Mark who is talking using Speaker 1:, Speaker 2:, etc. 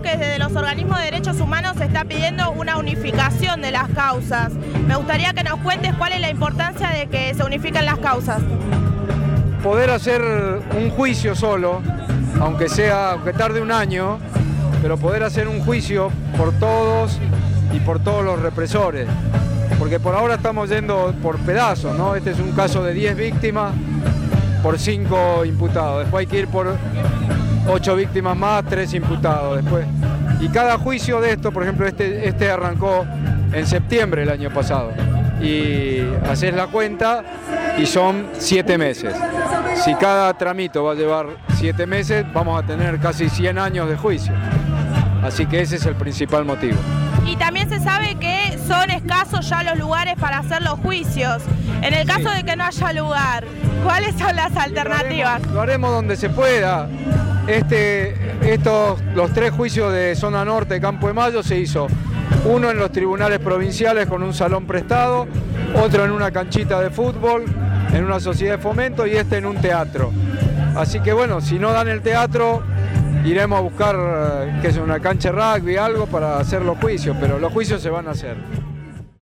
Speaker 1: que desde los organismos de derechos humanos se está pidiendo una unificación de las causas. Me gustaría que nos cuentes cuál es la importancia de que se unifiquen las causas.
Speaker 2: Poder hacer un juicio solo, aunque sea, aunque tarde un año, pero poder hacer un juicio por todos y por todos los represores. Porque por ahora estamos yendo por pedazos, ¿no? Este es un caso de 10 víctimas por 5 imputados. Después hay que ir por 8 víctimas más, 3 imputados después. Y cada juicio de esto, por ejemplo, este, este arrancó en septiembre del año pasado. Y haces la cuenta y son 7 meses. Si cada tramito va a llevar 7 meses, vamos a tener casi 100 años de juicio. Así que ese es el principal motivo.
Speaker 1: Y también se sabe que son escasos ya los lugares para hacer los juicios. En el caso de que no haya lugar, ¿cuáles son las alternativas?
Speaker 2: Lo haremos, donde se pueda. Este, estos, los tres juicios de zona norte de Campo de Mayo se hizo uno en los tribunales provinciales con un salón prestado, otro en una canchita de fútbol, en una sociedad de fomento y este en un teatro. Así que bueno, si no dan el teatro, iremos a buscar, eh, que es una cancha rugby, algo para hacer los juicios, pero los juicios se van a hacer.